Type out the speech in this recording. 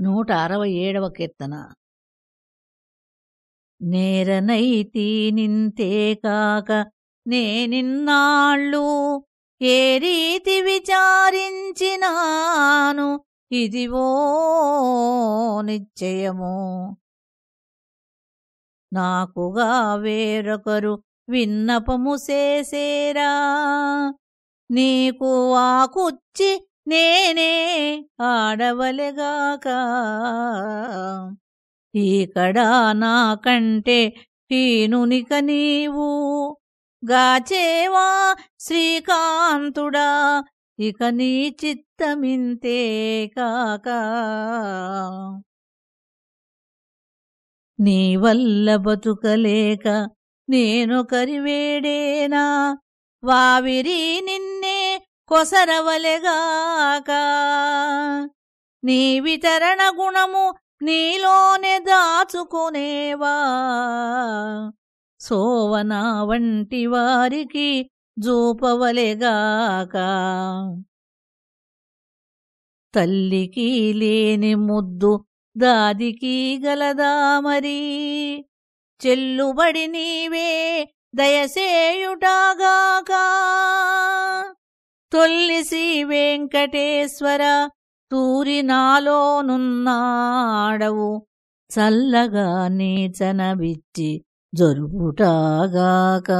నూట అరవై ఏడవ కీర్తన. నేరనైతి నింతే కాక నేనిన్నాళ్ళు ఏ రీతి విచారించినాను ఇదివో నిశ్చయము. నాకుగా వేరొకరు విన్నపము చేసేరా నీకు ఆకుచ్చి నేనే ఆడవలెగాక. ఇక్కడ నాకంటే హీనునిక నీవు. గాచేవా శ్రీకాంతుడా ఇక నీ చిత్తమింతే కాక. నీ వల్ల బతుకలేక నేను కరివేడేనా వావిరి నిన్నే కొసరవలెగాక. నీ వితరణ గుణము నీలోనే దాచుకునేవా. సోవనా వంటి వారికి జూపవలెగాక. తల్లికి లేని ముద్దు దాదికి గలదా మరి. చెల్లుబడి నీవే దయసేయుటాగాకా. తొల్లిసి వెంకటేశ్వర తూరి నాలోనున్నాడవు. చల్లగా నీచనబిచ్చి జరుపుటాగాక